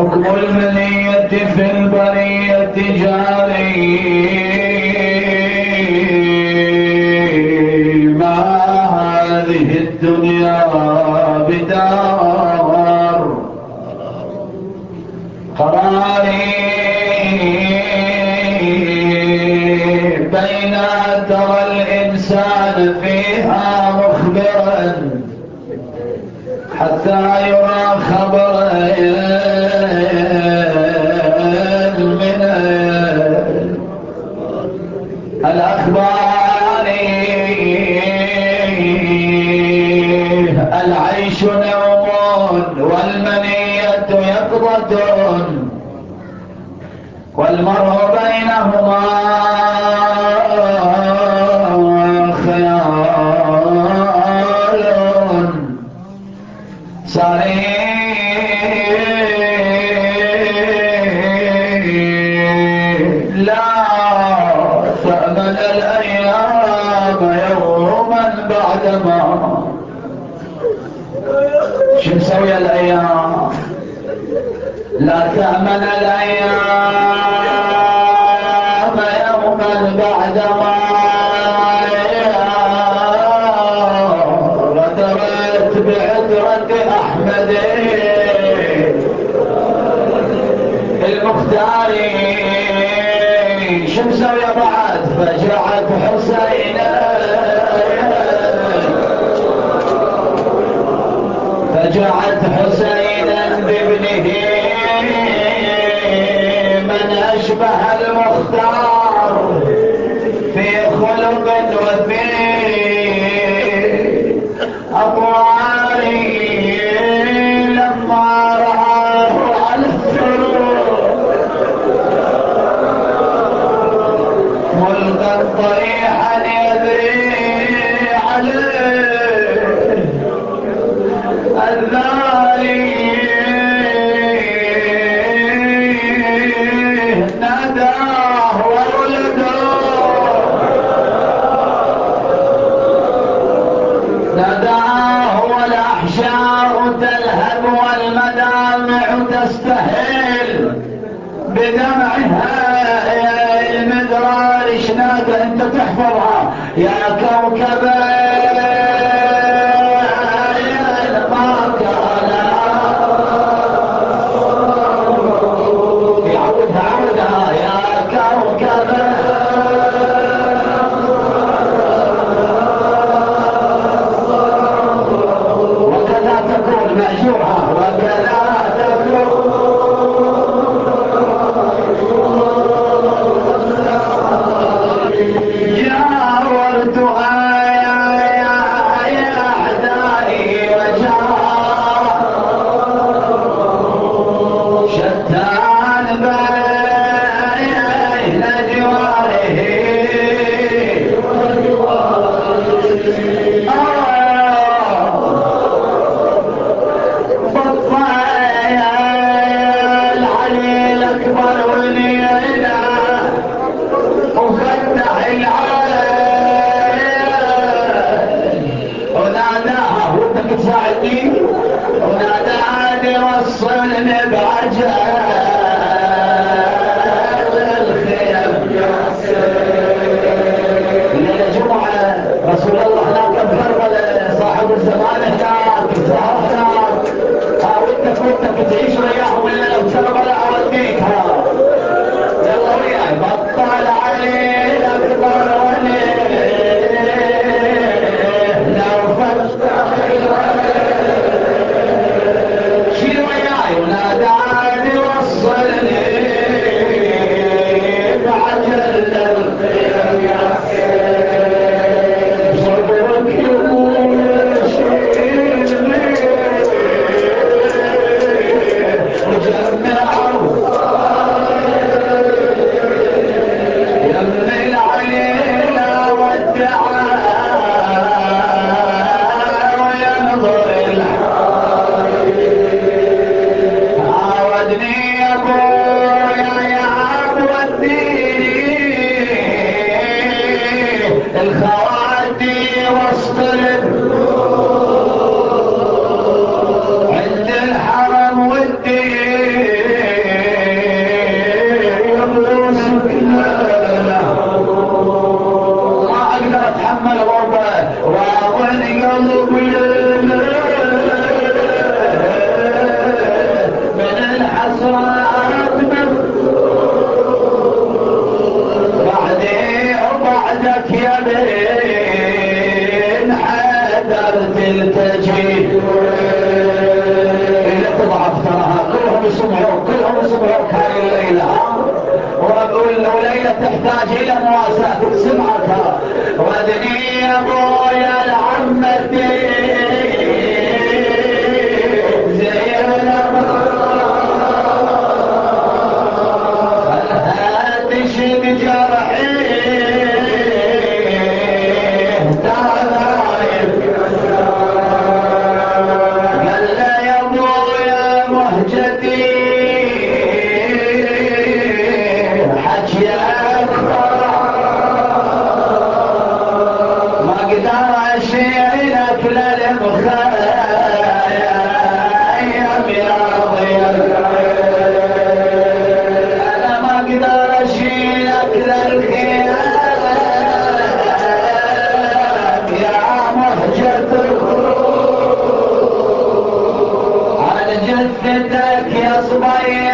حكم المنية في البرية جاري ما هذه الدنيا بدار؟ قراري بين ترى الإنسان فيها مخبرا حتى شو مسوي الأيام لا تأمن الأيام. يوما بعد ما غدرت بعذرة احمد المختار مسوي بعد فجعت حسينا فجعت حسينا بابنه. من أشبه تستهل بدمعها يا المدرار شنادى أنت تحفظها. يا كوكبة شيل حيدر Subhanahu